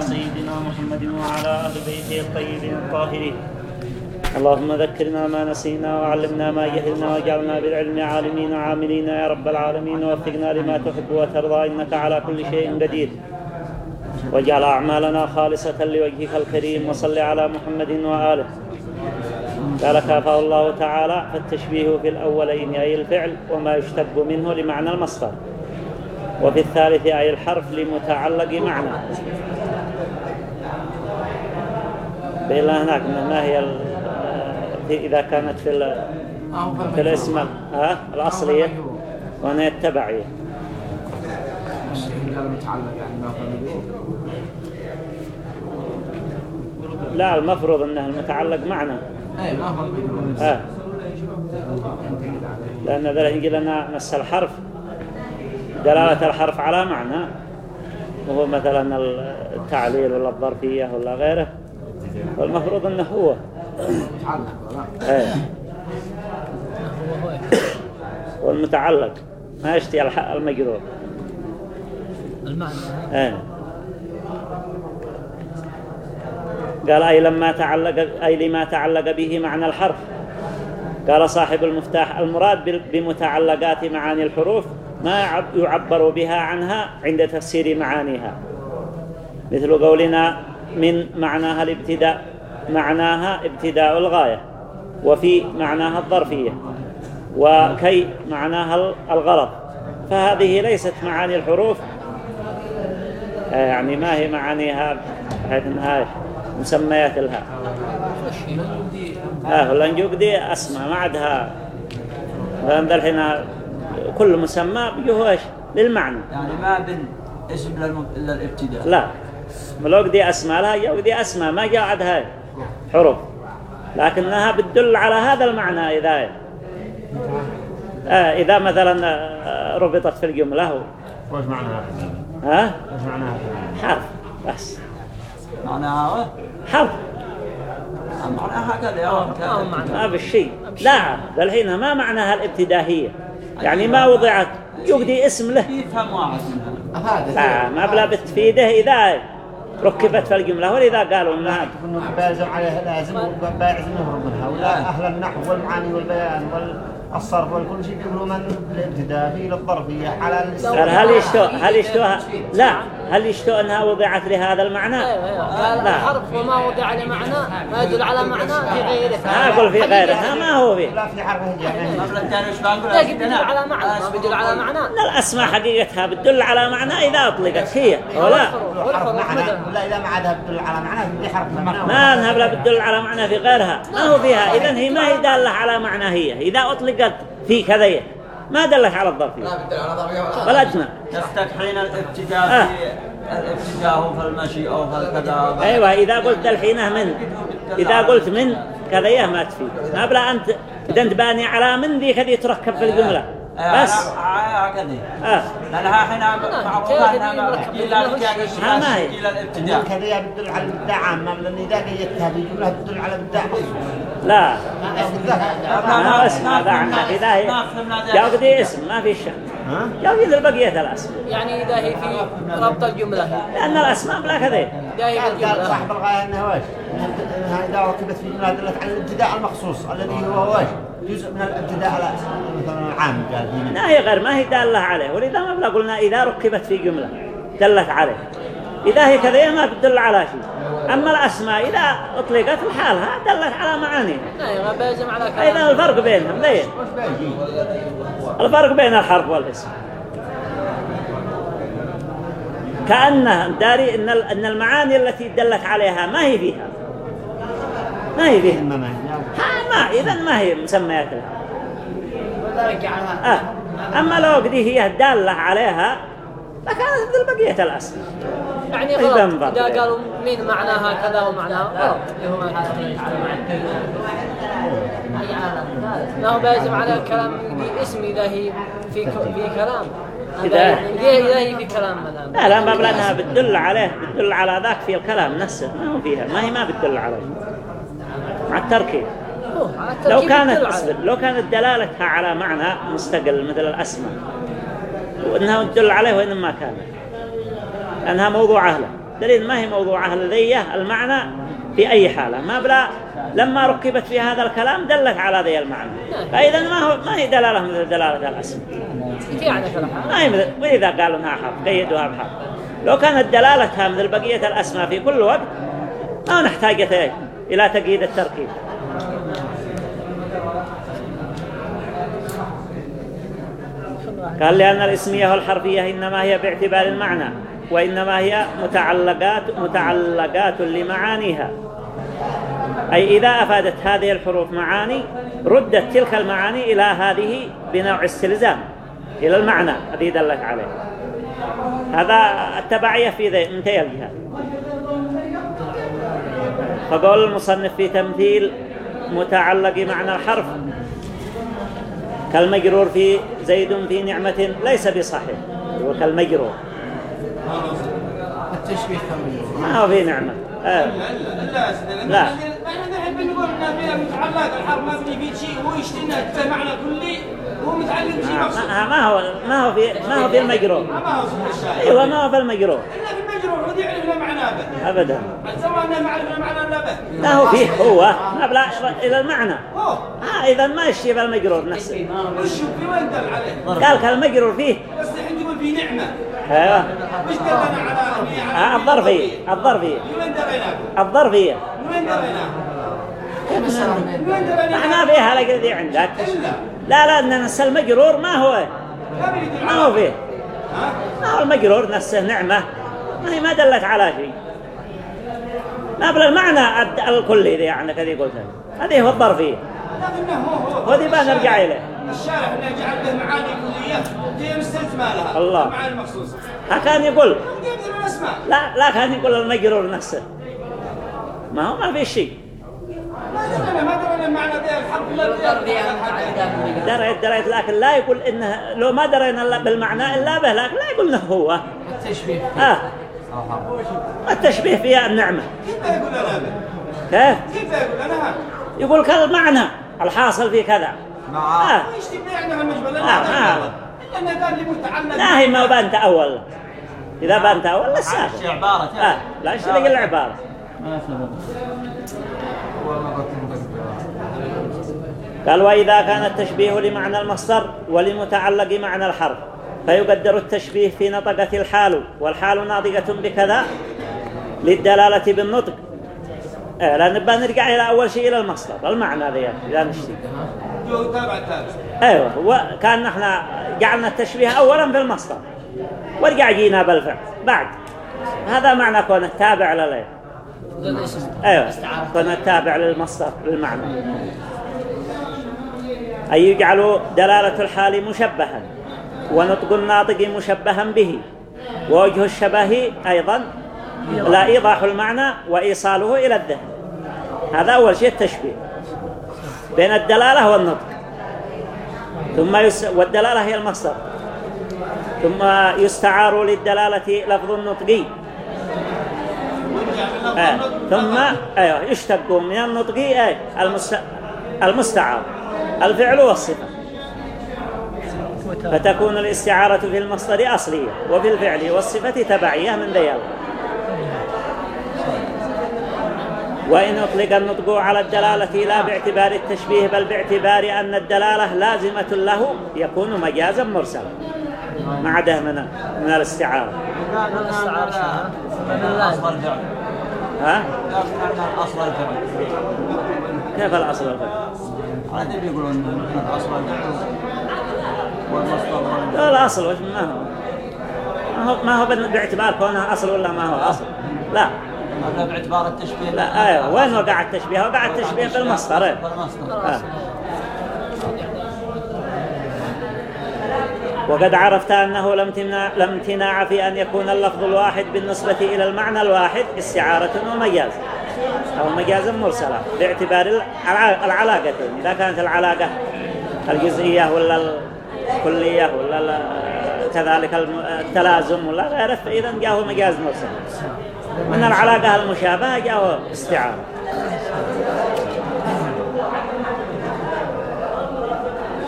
سيدنا محمد وعلى أهل بيته الطيبين الطاهرين. اللهم ذكرنا ما نسينا وعلمنا ما جهلنا واجعلنا بالعلم عالمين عاملين يا رب العالمين. ووفقنا لما تحب وترضى. إنك على كل شيء قدير. واجعل أعمالنا خالصة لوجهك الكريم وصل على محمد وآله. قال كافه الله تعالى فالتشبيه في الأولين أي الفعل وما يشتق منه لمعنى المصدر. وفي الثالث أي الحرف لمتعلق معنى. بين هناك ما هي إذا كانت في في الاسم ها؟ الأصلية. وهنا التبعية. لا المفروض أنه المتعلق هو آه. لأن يجي لنا نص الحرف. دلالة الحرف على معنى. وهو مثلا التعليل ولا الظرفية ولا غيره. والمفروض أنه هو. إيه. والمتعلق. ما يشتي المجرور. المعنى قال أي لما تعلق أي لما تعلق به معنى الحرف. قال صاحب المفتاح المراد بمتعلقات معاني الحروف ما يعب- يعبر بها عنها عند تفسير معانيها. مثل قولنا من معناها الابتداء معناها ابتداء الغاية وفي معناها الظرفية وكي معناها الغرض. فهذه ليست معاني الحروف. آه، يعني ما هي معانيها بحيث إنها؟ مسميات لها. آه اللنجوق دي أسماء ما عندها لأن الحين كل مسمى بيجوه إيش للمعنى. يعني ما بن اسم للابتداء. لا. ملوك دي أسماء لها يوك دي أسماء ما جاء عندها حروف. لكنها بتدل على هذا المعنى إذا. آه إذا مثلا آه، ربطت في الجملة وش معناها ها؟ وش معناها حرف بس. معناها حرف. معناها هكذا يا ما بالشيء لا ذا الحين ما معناها الابتدائية يعني ما وضعت. يقضي اسم له. يفهم واحد منها. هذا لا ما بلا بتفيده إذا. ركبت في الجملة ولذا قالوا إنها انه بيلزم عليه لازم وبيعزم يهرب منها ولا أهل النحو والمعاني والبيان والصرف والكل شيء يقولوا من الابتداء في الظرفية على هل يشتو هل يشتوها لا. هل يشتو أنها وضعت لهذا المعنى؟ أيوه أيوه قال لا. الحرف وما وضع لمعنى ما يدل على معنى في غيره. ما أقول في غيرها ما هو فيه. لا في حرف هجاء قبل الثاني إيش بنقول لا يدل على معنى ما بيدل على معنى. ان الأسماء حقيقتها بتدل على معنى إذا أطلقت هي ولا؟ ولا إذا ما عادها بتدل على معنى في حرف معنى ما أنها بلا بتدل على معنى في غيرها. ما هو فيها؟ اذا هي ما هي دالة على معنى هي. إذا أطلقت في كذا ما دلت على الظرفية ولا أجمع. تستكحين الابتداء آه. في الابتداء هو في المشي أو في الكذا. أيوه إذا قلت الحين من؟ إذا قلت من؟ كذا ما تفيد ما بلا أنت إذا أنت باني على من ذي كذي تركب في الجملة. بس. هكذا آه لانها حين معروفه انها بتحكي ها ما هي. إلى الابتداء. كذا بتدل على الابداع عامه لأن إذا جيتها في جمله بتدل على الابداع مخصوص لا. ما اسم ما اسم هذا اذا هي دي اسم ما في شك. ها؟ جاوب ذي بقية الاسم يعني إذا هي في ربط الجملة. لأن الأسماء بلا في قال صاحب الغاية أنها واش أنها إذا ركبت في جملة دلت على الابتداء المخصوص الذي هو واش جزء من الابتداء على مثلا العام قال هنا. لا هي غير ما هي دالة عليه. ولذا ما بلا قلنا إذا ركبت في جملة دلت عليه. إذا هي كذا ما تدل على شيء. أما الأسماء إذا أطلقت لحالها دلت على أيوه على إذا كلام الفرق بينهم بيجي الفرق بين الحرف والاسم. كأنه داري إن إن المعاني التي دلت عليها ما هي فيها. ما هي فيها. ما ما إذا ما هي مسميات لها آه. أما لو قدي هي دالة عليها لكانت مثل بقية الأصل يعني إذا غلط. إذا قالوا مين معناها كذا ومعناها غلط؟ اللي هو ما هو بيلزم على الكلام اسم إذا هي في في كلام. إذا- إذا هي في كلام لا لا ما بلانها بتدل عليه بتدل على ذاك في الكلام نفسه. ما هو فيها. ما هي ما بتدل عليه. مع التركيب. لو كانت لو كانت دلالتها على معنى مستقل مثل الأسماء. وإنها تدل عليه وإن ما كان لأنها موضوع أهله. دليل ما هي موضوعة لذية المعنى في أي حالة. ما بلا لما ركبت في هذا الكلام دلت على ذي المعنى. فإذا ما هو ما هي دلالة مثل دلالة الحال ما هي مثل وإذا قالوا إنها حرف قيدوها بحرف لو كانت دلالتها مثل بقية الأسماء في كل وقت ما نحتاج إلى تقييد التركيب. قال لأن الاسمية والحرفية إنما هي باعتبار المعنى. وإنما هي متعلقات متعلقات لمعانيها. أي إذا أفادت هذه الحروف معاني ردت تلك المعاني إلى هذه بنوع استلزام إلى المعنى الذي دلت عليه. هذا التبعية في ذي انتهى الجهة فقول المصنف في تمثيل متعلق معنى الحرف كالمجرور في زيد في نعمة ليس بصحيح هو كالمجرور التشبيه ما هو في نعمة آه. لا إحنا نحب نقول ان فيها متعلق الحرف مبني في شيء هو يشتري معنى كلي هو متعلق بشيء ما مقصود ما هو ما هو في ما هو في المجرور ما هو اسم الشاهد أيوه ما هو في المجرور الا في المجرور هو يعرف له معناه به ابدا سواء انه معرفه معنى لا به لا هو فيه هو ما بلا إلى المعنى هو آه اذا ما يشتي بالمجرور نفسه وش في وين دل عليه؟ قال كالمجرور فيه بس الحين تقول في نعمه آه الظرفية الظرفية؟ الظرفية؟ ما فيها لقد عندك. إلا. لا لا نفس المجرور ما هو. ما هو فيه؟ ما هو المجرور نفسه نعمة ما هي ما دلت على شيء. ما بلا المعنى الد- الكلي ذي عندك هذه قلتها هذه هو الظرفية. هو هذه بقى نرجع إليه. الشارع اللي جعل له معاني كلية هي مستلزمة لها الله. المعاني المخصوصة ها كان يقول. لا لا كان يقول المجرور نفسه ما هو ما في شيء. ما درينا ما درينا معنى الحرف دريت دريت لكن لا يقول إنه لو ما درينا بالمعنى إلا به لكن لا يقول إنه هو. التشبيه. آه. التشبيه فيها النعمة. كيف يقول أنا؟ كيف كيف يقول أنا؟ هذا؟ يقول كالمعنى. الحاصل في كذا. آه. ما يشتي عنده المجمل آه، آه. لأنه قال لي متعلق لا هي ما بانت أول. إذا بانت أول لا شي السابق عبارة آه. لا اشتري العبارة قال وإذا كان التشبيه لمعنى المصدر ولمتعلق معنى الحرف فيقدر التشبيه في نطقة الحال والحال ناطقة بكذا للدلالة بالنطق. آه لأن نبقى نرجع إلى أول شيء إلى المصدر المعنى ذي إذا نشتي تابع تابع أيوة وكان نحن جعلنا التشبيه أولا في المصدر ورجع جينا بالفعل؟ بعد. هذا معنى كون التابع لليه أيوة. كون التابع للمصدر للمعنى. أي يجعل دلالة الحال مشبها ونطق الناطق مشبها به. ووجه الشبه أيضا لا إيضاح المعنى وإيصاله إلى الذهن. هذا أول شيء التشبيه. بين الدلالة والنطق. ثم يس... والدلالة هي المصدر. ثم يستعار للدلالة لفظ النطقي آه. ثم أيوه يشتق من النطق أي المست... المستعار. الفعل والصفة. فتكون الاستعارة في المصدر أصلية وفي الفعل والصفة تبعية من ذيال وإن أطلق النطق على الدلالة لا باعتبار التشبيه بل باعتبار أن الدلالة لازمة له يكون مجازا مرسلا ما عدا من, من الاستعارة ها؟ أصل الفعل كيف الأصل الفعل؟ عادي بيقولون إن أصل الفعل والمصدر الأصل ما هو ما هو, باعتبار كونها أصل ولا ما هو أصل لا باعتبار التشبيه لا أيوه وين وقع التشبيه؟ وقع التشبيه بالمصدر. إيه. بالمصدر. آه. وقد عرفت أنه لم تمنع لم امتناع في أن يكون اللفظ الواحد بالنسبة إلى المعنى الواحد استعارة ومجاز. أو مجازا مرسلا باعتبار الع- العلاقتين. إذا كانت العلاقة الجزئية ولا الكلية ولا ال- كذلك الم- التلازم ولا غيره فإذا جاءه مجاز مرسل من العلاقة المشابهة جاءه استعارة.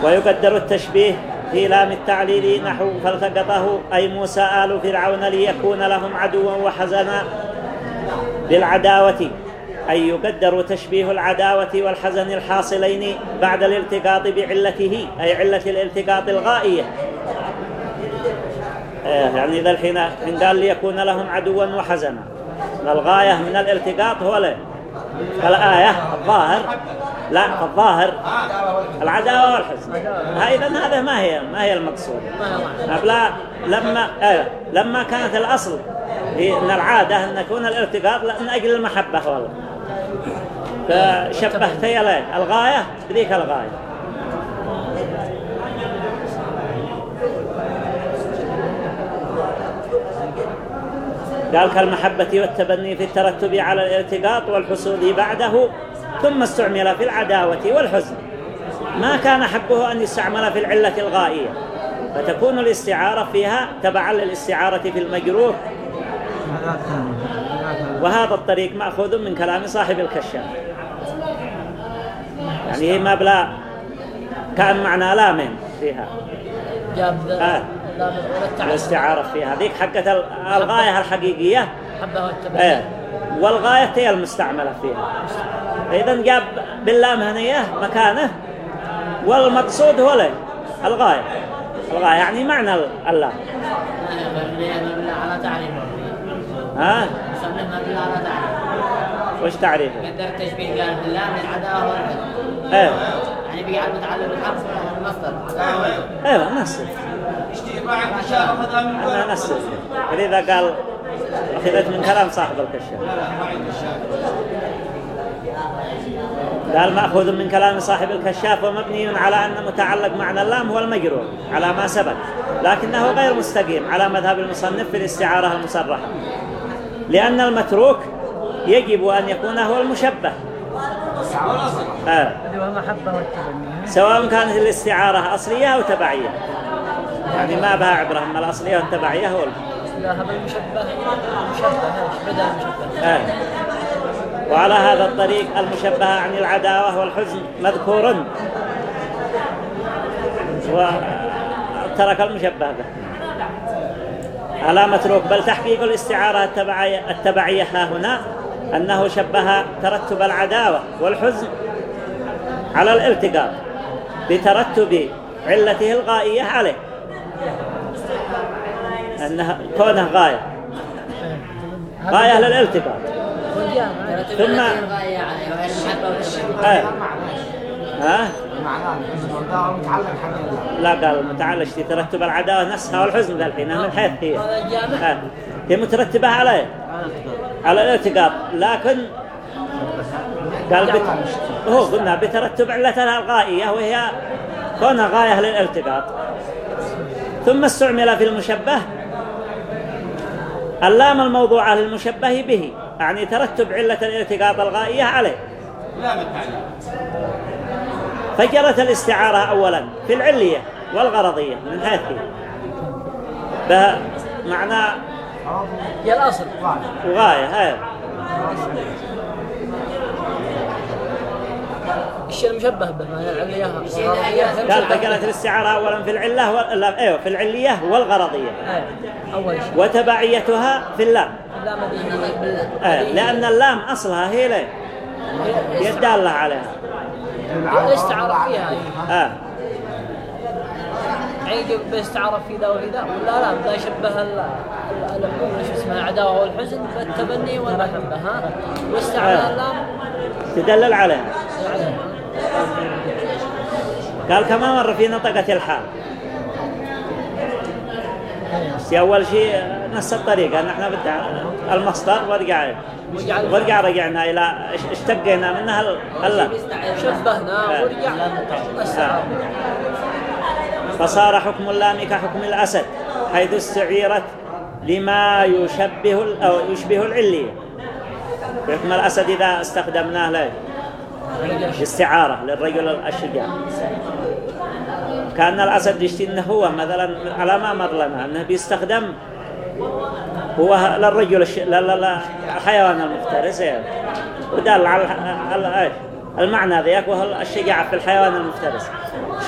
ويقدر التشبيه في لام التعليل نحو فالتقطه أي موسى آل فرعون ليكون لهم عدوا وحزنا بالعداوة. أي يقدر تشبيه العداوة والحزن الحاصلين بعد الالتقاط بعلته أي علة الالتقاط الغائية. يعني ذا الحين إن قال ليكون لهم عدوا وحزنا. الغاية من الالتقاط هو له الآية الظاهر لا الظاهر العداوة والحزن. إذا هذا ما هي ما هي المقصود. لا لما آه لما كانت الأصل من العادة أن يكون الارتقاط من أجل المحبة والله فشبهت يلين الغاية بذيك الغاية. قال كالمحبة والتبني في الترتب على الارتقاط والحصول بعده ثم استعمل في العداوة والحزن. ما كان حقه أن يستعمل في العلة الغائية فتكون الاستعارة فيها تبعا للاستعارة في المجروح. وهذا الطريق مأخوذ من كلام صاحب الكشاف. يعني هي مبلغ كان معنى لامن فيها. جاب آه. الاستعارة فيها هذيك حقة الغاية الحقيقية. إيه. والغاية هي المستعملة فيها. إذا جاب باللام هنية مكانه. والمقصود هو له الغاية. الغاية يعني معنى اللام على ها؟ على تعريف وش تعريفه؟ قدر التشبيه قال بالله من العداوة والحزن إيه. يعني بيقعد متعلق بالحرف المصدر أيوه نفس أنا نفس فلذا قال أخذت من كلام صاحب الكشاف قال مأخوذ من كلام صاحب الكشاف ومبني على أن متعلق معنى اللام هو المجرور على ما سبق لكنه غير مستقيم على مذهب المصنف في الاستعارة المصرحة. لأن المتروك يجب أن يكون هو المشبه. آه. سواء كانت الاستعارة أصلية أو تبعية. يعني ما بها عبرة أما الأصلية والتبعية هو لا هذا المشبه. مشبه المشبه آه. وعلى هذا الطريق المشبهة عن العداوة والحزن مذكور. وترك المشبه به على متروك. بل تحقيق الاستعارة التبعية, التبعية ها هنا أنه شبه ترتب العداوة والحزن على الالتقاط بترتب علته الغائية عليه. أنها كونه غاية. غاية للالتقاط ثم آه. ها؟ لا قال متعلق ترتب العداوة نفسها والحزن ذا الحين من حيث هي. هي مترتبة على على الالتقاط لكن قال بت... هو قلنا بترتب علتها الغائية وهي كونها غاية للالتقاط ثم استعمل في المشبه. اللام الموضوعة للمشبه به. يعني ترتب علة الالتقاط الغائية عليه. فجرت الاستعارة أولا في العلية والغرضية. من حيث بمعنى هي الأصل. وغاية هاي. الشيء المشبه به ما هي العلية قال فجرت الاستعارة أولا في العلة و... أيوه في العلية والغرضية. أول شيء. وتبعيتها في اللام. اللام آه. لأن اللام أصلها هي ليه؟ هي الدالة عليها. الاستعارة فيها آه. عيد باستعارة في ذا وفي ذا. ولا لا لا يشبه ال شو اسمه العداوة والحزن بالتبني والمحبة ها. واستعمل آه. اللام. تدلل عليها. قال كما مر في نطقة الحال. في أول شيء نفس الطريقة نحن المصدر ورجع ورجع رجعنا إلى اشتقينا منها الله شبهنا ورجع. آه. فصار حكم اللام كحكم الأسد حيث استعيرت لما يشبه أو يشبه العلية. حكم الأسد إذا استخدمناه له. استعارة للرجل الشجاع كأن الأسد يشتي أنه هو مثلا على ما مر لنا أنه بيستخدم هو للرجل الش... للحيوان المفترس ودل على المعنى ذيك وهو الشجاعة في الحيوان المفترس.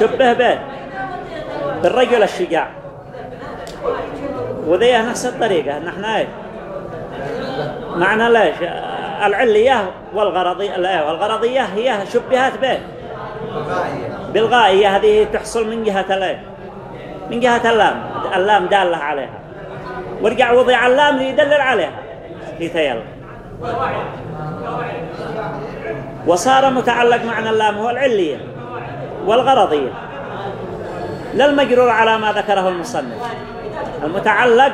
شبه به بالرجل الشجاع. وذي نفس الطريقة نحن إيه. معنى ليش؟ العلية والغرضية والغرضية هي شبهات به. بالغائية هذه تحصل من جهة الايه من جهة اللام. اللام دالة عليها. ورجع وضع اللام ليدلل عليها. لتيل. وصار متعلق معنى اللام هو العلية والغرضية. لا المجرور على ما ذكره المصنف. المتعلق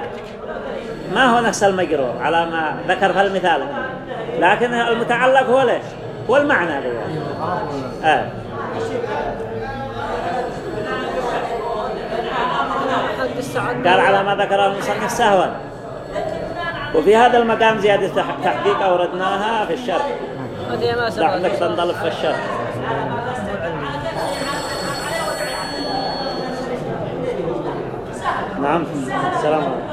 ما هو نفس المجرور على ما ذكر في المثال هنا. لكن المتعلق هو ليش؟ هو المعنى آه. قال على ما ذكره المصنف سهوا. وفي هذا المقام زيادة تح- تحقيق أوردناها في الشرح سبق تنضلف في الشرح نعم. السلام عليكم.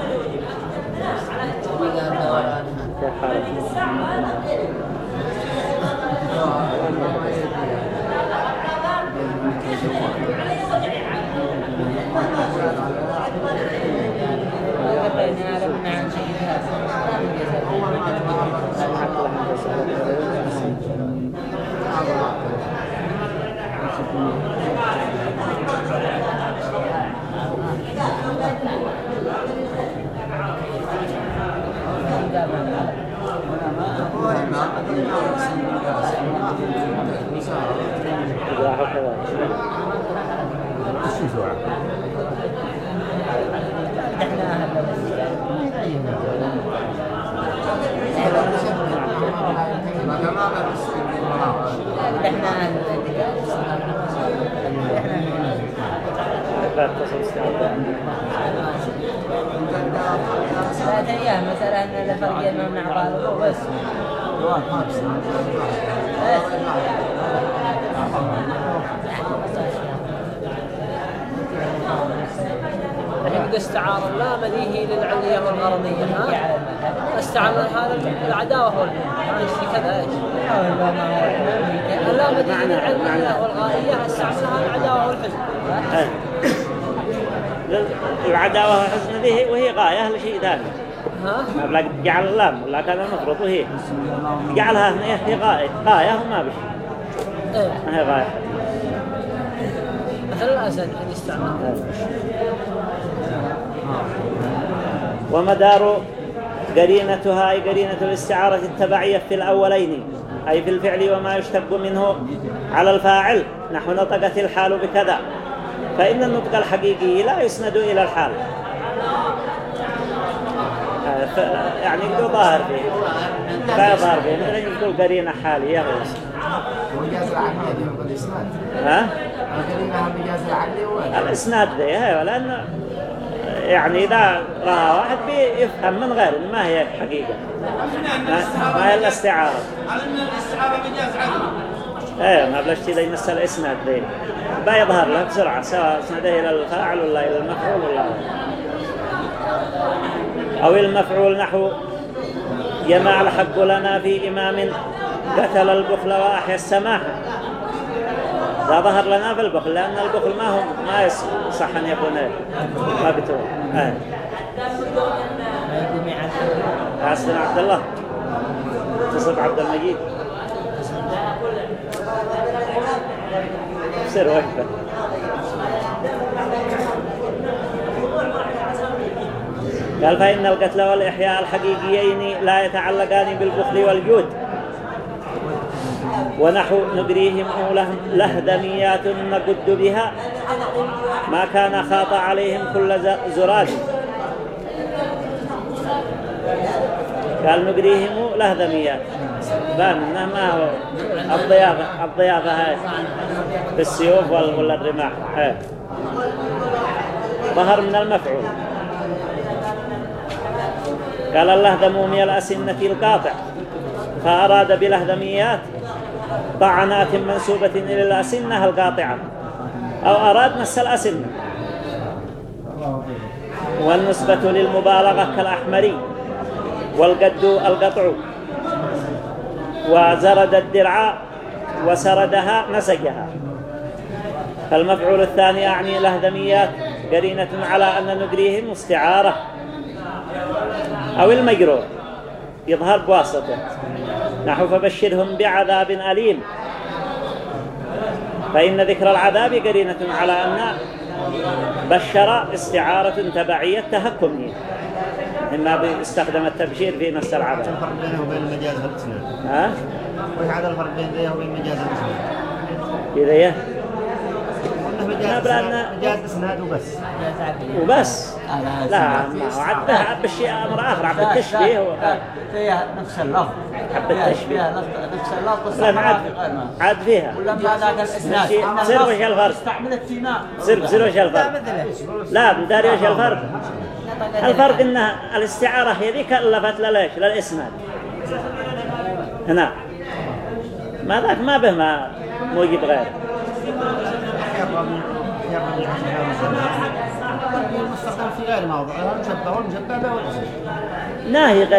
لا اتصل استعداد ثلاث أيام مثلا أن الفرق ما من أعضاء بس الحين استعار اللام ذي للعلية والغرضية استعار هذا العداوة والحب ما يشتي كذا إيش؟ اللام ذي للعلية والغرضية استعملها العداوة والحزن إيه. العداوة والحزن ذي وهي غاية لشيء ثاني ها؟ جعل اللام لا كان المفروض وهي. جعلها هي غاية. غاية وما بشي. إيه. ما هي غاية. مثل الأسد الحين يستعمل ومدار قرينتها أي قرينة الاستعارة التبعية في الأولين أي في الفعل وما يشتق منه على الفاعل. نحو نطقت الحال بكذا. فإن النطق الحقيقي لا يسند إلى الحال. آه، يعني يقول ظاهر فيه. لا يظهر فيه. مثلا يقول قرينة حالية العقلية دي من الإسناد ها الكلمة هم بجاز العقلية الإسناد ذي أيوه لأنه يعني إذا رأى واحد بيفهم من غير ما هي حقيقة. ما, هي الاستعارة. على ان الاستعاره مجاز عقلي إيه ما بلاش كذا يمس الإسناد ذي. بيظهر له بسرعة سواء اسنده إلى الفاعل ولا إلى المفعول ولا أو المفعول نحو جمع الحق لنا في إمام قتل البخل وأحيا السماحة ذا ظهر لنا في البخل لأن البخل ما هو ما يصح أن يكون إيه؟ مقتول آه. حسن عبد الله تصب عبد المجيد سر وقفة قال فإن القتل والإحياء الحقيقيين لا يتعلقان بالبخل والجود ونحو نجريهم لهم لهدميات نقد بها ما كان خاط عليهم كل ز- زراد. قال نجريهم لهدميات فاهم إنه ما هو الضيافة الضيافة هاي. بالسيوف ولا الرماح هاي. ظهر من المفعول. قال اللهدم من الأسنة القاطع. فأراد بلهدميات طعنات منسوبة إلى الأسنة القاطعة. أو أراد مس الأسنة والنسبة للمبالغة كالأحمري والقد القطع. وزرد الدرع وسردها نسجها. فالمفعول الثاني أعني لهدميات قرينة على أن نجريهم استعارة. أو المجرور. يظهر بواسطة. نحو فبشرهم بعذاب أليم. فإن ذكر العذاب قرينة على أن بشر استعارة تبعية تهكمية إما استخدم التبشير في نص العذاب. الفرق بينه وبين المجاز والإسناد ها؟ وش هذا الفرق بينه وبين المجاز والإسناد إذا يه أن- مجاز إسناد وبس. وبس لا عد عد بالشيء أمر آخر عد التشبيه. فيها نفس اللفظ فيها- التشبيه. فيها نفس- اللفظ لا عاد عاد فيها. ولما ذاك الاسناد سير- سير الفرق؟ استعملت في ما. سر بسر وش الفرق لا مداري وش الفرق الفرق إن الاستعارة هي ذي كلفت لليش للإسناد هنا. ما ذاك ما به ما موجب غير. المستخدم في غير والمشبه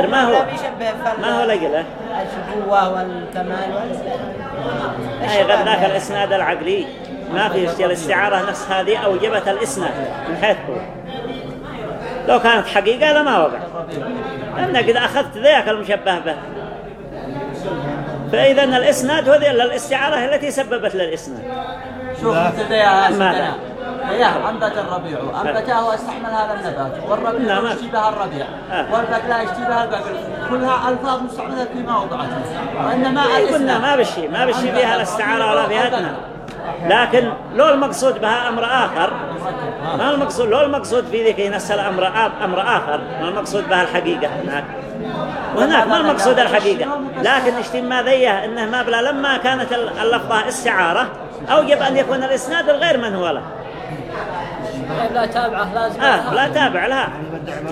ما هو؟ لا ما هو لقله الشبوة والكمال. وال هاي غير ذاك الإسناد العقلي. ما في اشتيا الاستعارة نفس هذه أوجبت الإسناد. من حيث هو. لو كانت حقيقة لما وقع. لأنك إذا أخذت ذاك المشبه به. فإذا الإسناد هو ذي الاستعارة التي سببت للإسناد. شوف انت يا؟ سيدنا يا أنبت الربيع. أنبته واستحمل هذا النبات. والربيع نعم. يشتبه الربيع. آه. لا يشتبه البكر كلها ألفاظ مستعملة في وإنما إيه، قلنا الإسناد ما بشي ما بشي فيها الاستعارة ولا فيها لكن لو المقصود بها أمر آخر ما المقصود لو المقصود في ذيك ينسل أمر أمر آخر ما المقصود بها الحقيقة هناك. وهناك ما المقصود الحقيقة. لكن اشتم ما ذيه إنه ما بلا لما كانت ال- اللفظة استعارة أوجب أن يكون الإسناد الغير من هو له طيب لا تابعه لازم آه لا. تابع لها يعني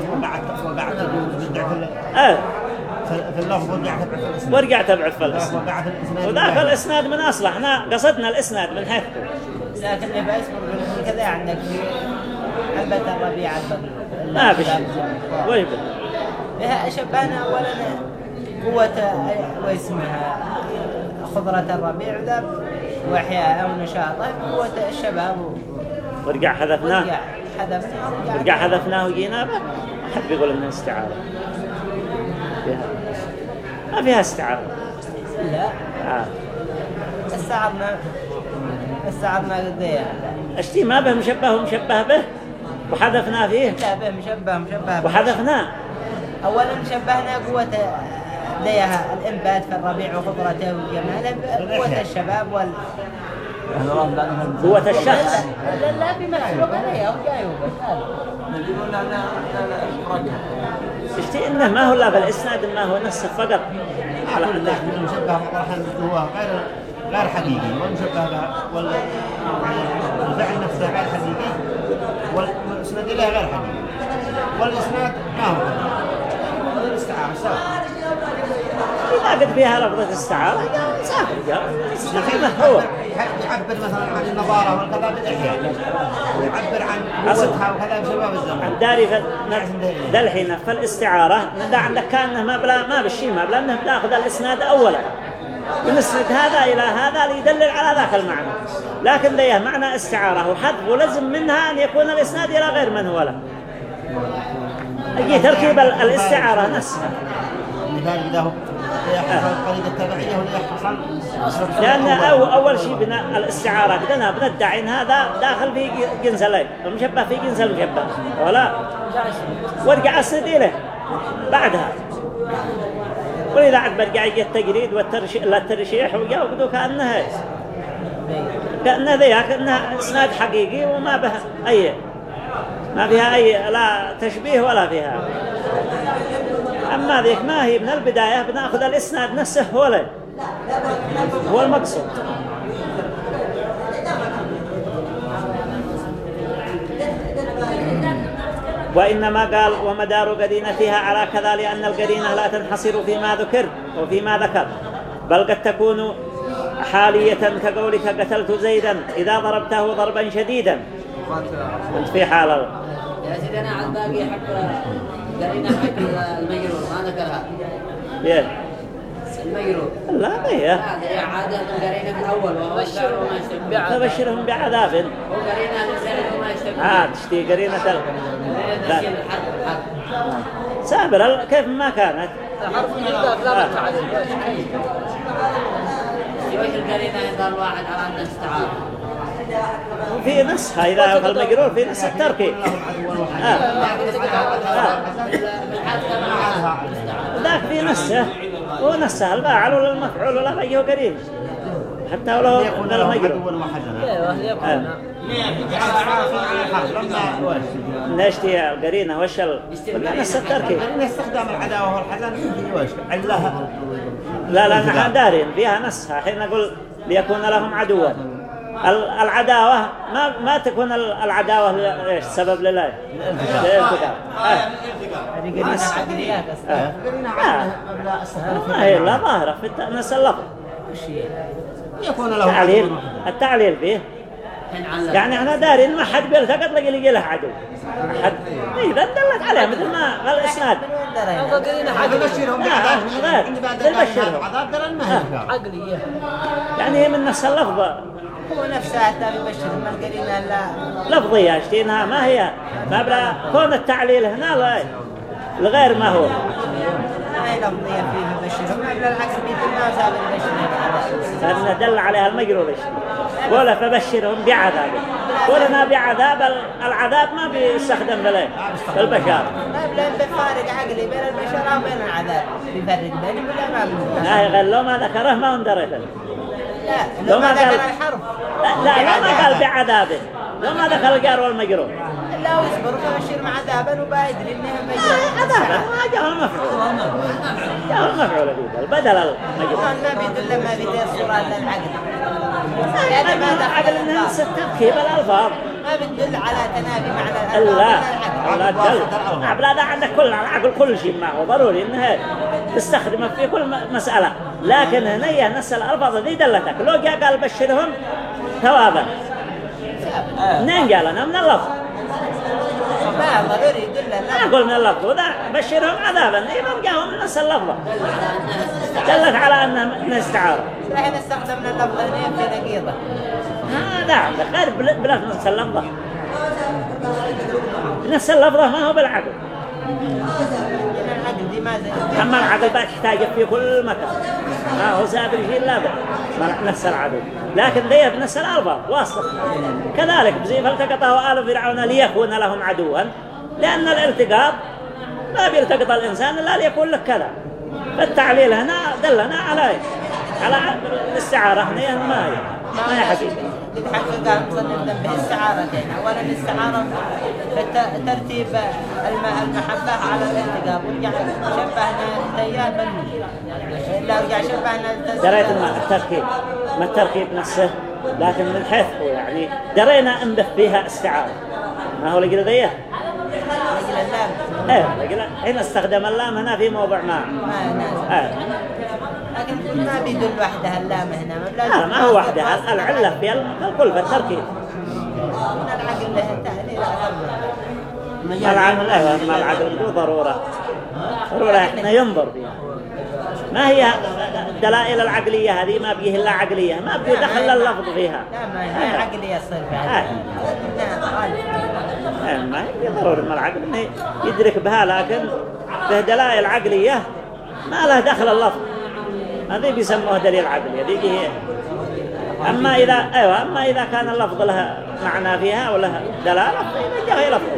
وقعت في آه. في اللفظ ورجع تبع في الاسم في الإسناد. وذاك الإسناد من أصله إحنا قصدنا الإسناد من حيث. لكن يبقى اسمه كذا عندك في أنبت الربيع ما بشي ويبه بها شبهنا أولا قوة واسمها خضرة الربيع. ذا وإحياء أو نشاطه قوة الشباب. ورجع حذفناه. ورجع حذفنا رجع حذفناه وجينا. به حد بيقول إنه استعارة. فيها. ما فيها استعارة. لا. آه. استعرنا استعرنا قضية أشتي ما به مشبه ومشبه به. وحذفنا فيه. لا به مشبه مشبه به. وحذفناه. أولا شبهنا قوة ليها الإنبات في الربيع وخضرته وجماله بقوة الشباب وال قوة الشخص. لا لا بمسلوق عليها وجايوبه يقولون أنا اشتي إنه ما هو لا بالإسناد ما هو نص فقط على كل أنه المشبه مطرحا هو غير غير حقيقي. والمشبه به وال الفعل نفسه غير حقيقي. والإسناد إليه غير حقيقي. والإسناد ما هو حقيقي. الاستعاره سوا إذا قد فيها لفظة استعارة سافر استخدمه هو. يعبر مثلا عن النظارة والكذا بالاحياء يعبر عن قوتها وكذا بشباب الزمن عن داري ذا الحين فالاستعارة ده عندك كأنه ما بلا ما بالشيء ما بلا أنه بتأخذ الإسناد أولا. ونسند هذا إلى هذا ليدلل على ذاك المعنى. لكن ذيه معنى استعارة وحذف ولزم منها أن يكون الإسناد إلى غير من هو له. أجي تركيب ال- الاستعارة نفسها. لأن أو أول شيء بناء الاستعارة بدنا بندعي إن هذا داخل في جنس المشبه في جنس المشبه. ولا؟ وارجع أسند إليه بعدها. ولذا عاد برجع يجي التجريد والترشيح الترشيح ويأخذوا كأنها كأنها ذي كأنها إسناد حقيقي وما بها أي ما فيها أي لا تشبيه ولا فيها. أما ذيك ما هي من البداية بناخذ الإسناد نفسه هو له هو المقصود. وإنما قال ومدار قرينتها على كذا لأن القرينة لا تنحصر فيما ذكر وفيما ذكر بل قد تكون حالية كقولك قتلت زيدا إذا ضربته ضربا شديدا. أنت في حال يا سيدي أنا على الباقي حق المجرور ما ذكرها. يه. المجرور لا هي. هذا هي عادة قرينا في الأول وهو الشعر وما يشتبه فبشرهم بعذاب. وقرينا لسنة وما يشتبه ها تشتي قرينة ال... لا. نسيل الحد الحد سابر ال- كيف ما كانت. حرف الجلدات لا متعدد في وجه القرينة إذا الواحد على أن استعار في نسخة إذا في المقرور في نسخ التركي آه. ذاك في نسخة ونسخة الباعل ولا المفعول ولا بيجيه قريب حتى ولو يكون المقرور عدوا وحزنا أيوه آه. لما وش نشتي القرينة وش نسخ التركي استخدام العداوة والحزن في وش علها لا لا نحن دارين فيها نسخة حين نقول ليكون لهم عدوا العداوة ما ما تكون ال- العداوة إيش سبب لله للالتقاء آه. هذه قرينة عقليات أصلا آه. آه. ما هي لا ظاهرة. في الت- نفس اللفظ هي؟ يكون لهم التعليل. التعليل فيه. علق يعني إحنا دارين ما حد بيلتقط لقي لقي له عدو. ما حد إذا دلت عليه مثل ما حاجة بشرهم لا، بعذاب غير. عند بعد بالبشر. العذاب ترى المهل عقلية. يعني هي من نفس اللفظة هو نفسه بيبشر ما القرينة لا. لفظية اشتينها ما هي؟ ما بلا كون التعليل هنا لا الغير ما هو. ما هي لفظية فيه بيبشرهم قبل العكس بيدل ما ساب البشر. لأن دل عليها المقرور اشتي ولا فبشرهم بعذاب. ولنا بعذاب ال- العذاب ما بيستخدم في البشر ما بلين بفارق عقلي بين البشر وبين العذاب. بيفرق بينهم ولا ما بيفرق؟ لا غير لو ما ذكره ما اندرت لا. لو ما ذكر الحرف لا لا لو ما قال بعذابه لو ما ذكر الجار والمقرور لا ويصبر فبشر مع عذابا وبايدري انهم عذابا ما جاء المفعول. جاء المفعول. البدل المقرور ما بيدل ما بيدل صورة للعقل يعني ما دخل انها الألفاظ. تركيب الالفاظ ما بتدل على تنافي معنى الألفاظ لا العقل لا دل عبلا ده عندك كل العقل كل شيء معه. ضروري إنها تستخدمه في كل مسألة. لكن هنا نفس الألفاظ دي دلتك لو جاء قال بشرهم ثوابا منين قال؟ أنا من اللفظ. أقول من اللفظ. وذا بشرهم عذابا. إذا جاءهم من نفس اللفظة دلت على أنها من استعارة إحنا استخدمنا اللفظ هنا في نقيضة. هذا عندك غير بل- بلفظ نفس اللفظة نفس اللفظة ما هو بالعقل. أما العقل بقى تحتاجه في كل مكان. ما هو سابر شيء لا ما نفس العقل لكن ذي بنفس الألفاظ واسطة. كذلك بزي فالتقطه آل فرعون ليكون لهم عدوا؟ لأن الالتقاط ما بيلتقط الإنسان إلا ليكون لك كذا. فالتعليل هنا دلنا على؟ على الاستعارة هنا ما هي مصنف به استعارتين اولا الاستعاره في الت- ترتيب الم- المحبة على الالتقاء ورجع شبهنا التيار بل لا رجع شبهنا دريت ما التركيب. ما التركيب نفسه؟ لكن من حيث يعني درينا ان فيها استعارة. ما هو لقل ذيه رجل اللام. إيه لقل هنا استخدم اللام هنا في موضع ما. ما نازل. إيه. لكن ما بيدل وحدها اللام هنا لا ما هو وحده العلة في الكل في التركيب. من العقل له التعليل على العقل ما العقل له ضرورة. ضرورة إحنا ينظر فيها. ما هي الدلائل العقلية هذه؟ ما فيه إلا عقلية. ما فيه دخل اللفظ فيها. لا ما هي آه. بعد. نعم غالب إيه، ما هي ضروري ما العقل يدرك بها لكن به دلائل عقلية ما له دخل اللفظ هذه بيسموه دليل عقلي هذه هي. أما إذا أيوة أما إذا كان اللفظ له معنى فيها وله دلالة فإذا جاء لفظ.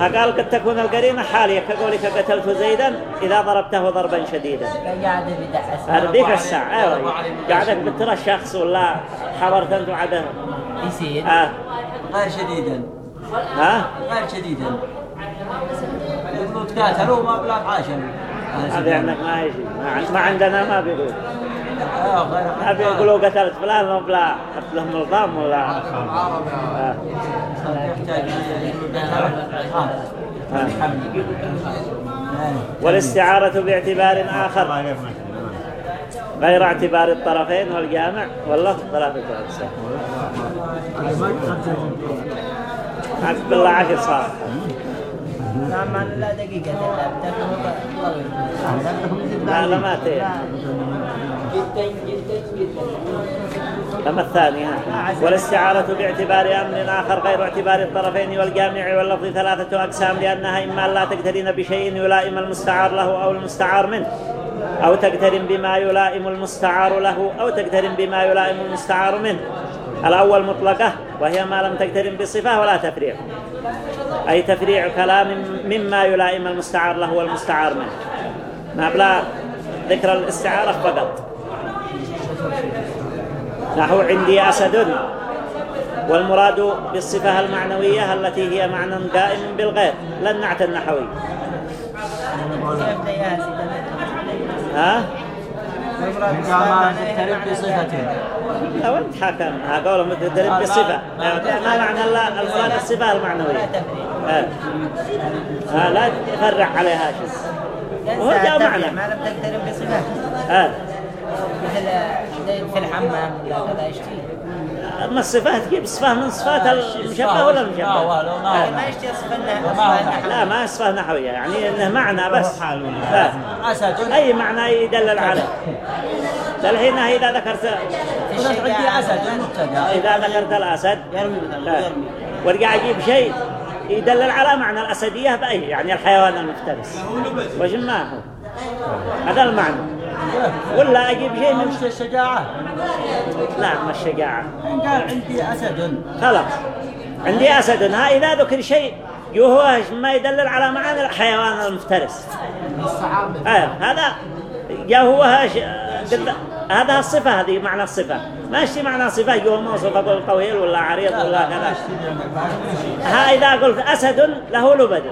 فقال قد تكون القرينة حالية كقولك قتلت زيدا إذا ضربته ضربا شديدا. قاعد بدعس هذا ذيك الساعة أيوة. قاعدك بترى الشخص ولا حضرت أنت وعده يصير. آه. غير شديدا. ها؟ غير شديدا. تقاتلوا ما بلا عاشر هذا عندك ما يجي ما عن- ما عندنا ما بيقول آه، ما بيقولوا قتلت فلان ولا حط لهم نظام ولا آه. يحتاج آه. آه. آه. والاستعارة باعتبار آخر الله غير اعتبار الطرفين والجامع واللفظ ثلاثة أجزاء عقب بالله عشر صار نعم لا دقيقة لا لا ما تي جدا جدا جدا كما الثاني ها. والاستعارة باعتبار أمر آخر غير اعتبار الطرفين والجامع واللفظ ثلاثة أقسام لأنها إما لا تقترن بشيء يلائم المستعار له أو المستعار منه أو تقترن بما يلائم المستعار له أو تقترن بما يلائم المستعار منه الأول مطلقة وهي ما لم تقترن بصفة ولا تفريع أي تفريع كلام مما يلائم المستعار له والمستعار منه. ما بلا ذكر الاستعارة فقط. نحو عندي أسد والمراد بالصفة المعنوية التي هي معنى قائم بالغير لا النعت النحوي ها؟ والمراد إن بالصفة ما المعنوية تقترب بصفته أو بالصفة ما معنى الله المراد الصفة لا المعنوية لا تفرع عليها شيء وهو جاء معنى ما لم تقترب بصفة ها. مثل في الحمام ولا كذا يشتي أما الصفات تجيب صفة من صفات المشبه ولا لا المشبه ها. ما يشتي صفة لا ما صفة نحوية يعني إنه معنى بس. لا. أي معنى يدلل عليه. الحين إذا ذكرت إذا ذكرت الأسد. لا. وارجع أجيب شيء. يدلل على معنى الأسدية بأي يعني الحيوان المفترس. وش ما هو؟ هذا المعنى. ولا أجيب شيء من مش الشجاعة؟ لا ما الشجاعة. إن قال عندي أسد. خلاص. عندي أسد. ها إذا ذكر شيء هو ما يدلل على معنى الحيوان المفترس. آه هذا يا هو هاش دل- هذا الصفة هذه معنى الصفة. ما اشتي معنى صفة يوم موصف أقول طويل ولا عريض ولا كذا. ها إذا قلت أسد له لبد.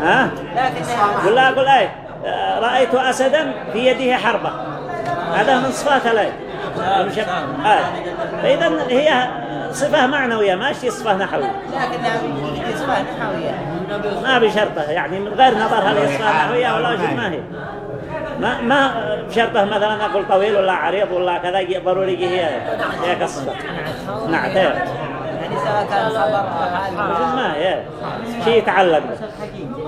ها؟ ولا أقول أي آه، رأيت أسدا في يده حربة. هذا من صفات الأيد المشب- آه. فإذا هي صفة معنوية ما اشتي صفة نحوية. لكنها يشتي صفة نحوية. ما بشرطه يعني من غير نظر هل هي صفة نحوية ولا شيء ما هي. ما ما بشرطه مثلا أقول طويل ولا عريض ولا كذا ضروري هي. هي كالصفة نعتين يعني سواء كان حال. ما هي. شيء يتعلق. به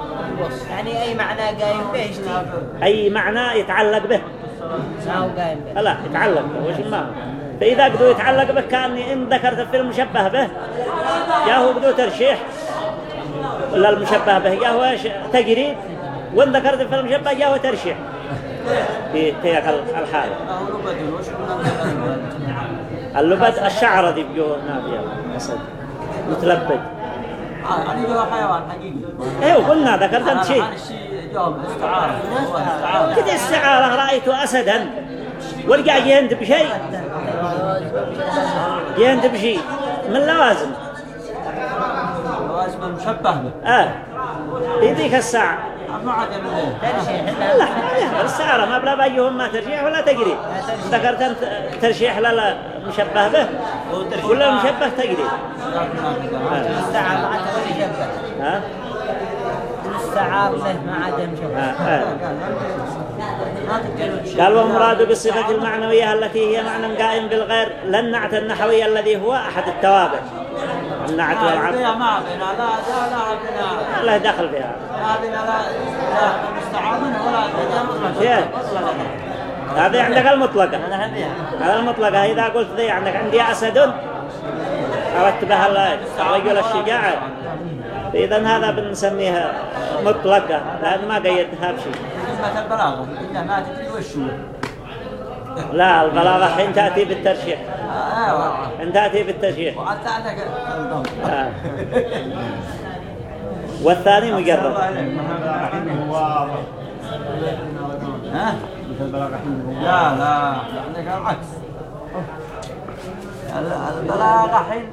يعني أي معنى قايم به يشتي أي معنى يتعلق به. ما هو قايم به. لا يتعلق به وش ما. فإذا قدوا يتعلق به كأني إن ذكرت في المشبه به. يا هو قدوا ترشيح. ولا المشبه به؟ يا هو تجريد. وإن ذكرت في المشبه يا هو ترشيح. في تلك الحالة اللبد الشعر دي بيوه نابية أسد حيوان حقيقي أيوه قلنا ذكرت انت شيء. استعارة. كده استعارة رأيت أسدا. ورجع يهند بشيء يهند بشيء من لوازم لوازم المشبه به. آه. في ذيك الساعة. ترشيح لا الاستعارة ما بلا بيهم ما ترشيح ولا تقريب ذكرت انت ترشيح لا مشبه به ولا مشبه تقريب يشبه ها الاستعار له ما عاد مشبه آه. آه. قال والمراد بالصفة المعنوية التي هي معنى قائم بالغير لا النعت النحوي الذي هو أحد التوابع النعت والعطف ما بنا لا لا لا بنا له دخل فيها. لا بنا لا لا مستعار منه ولا. هذه عندك المطلقة. هذا المطلقة. إذا قلت ذي عندك عندي أسد. أردت بها الرجل الشجاعة. إذا هذا بنسميها مطلقة لأن ما قيدها بشيء. البلاغة. ما تدري وش هو لا البلاغة حين تأتي بالترشيح. حين تأتي بالترشيح وحتى عندك آه. والثاني مجرد ها؟ حين لا لا. عندك العكس. البلاغة حين